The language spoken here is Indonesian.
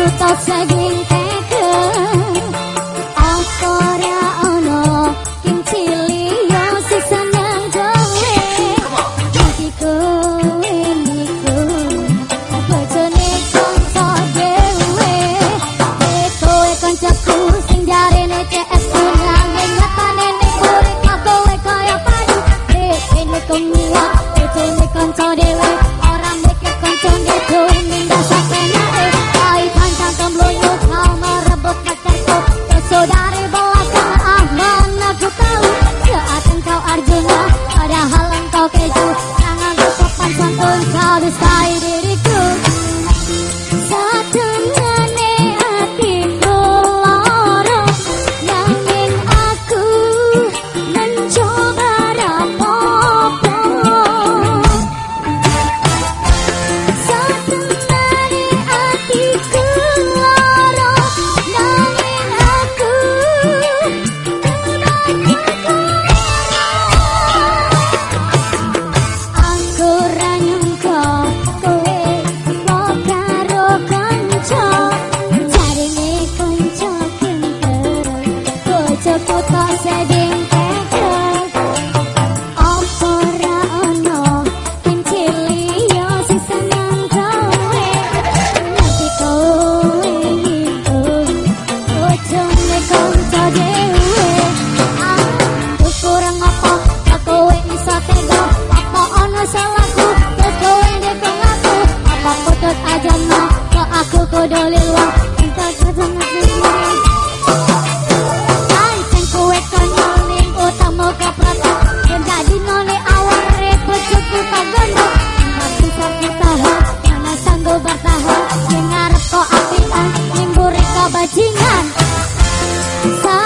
Tak segini Padahal engkau keju aku kodolil wah Entah kata sun.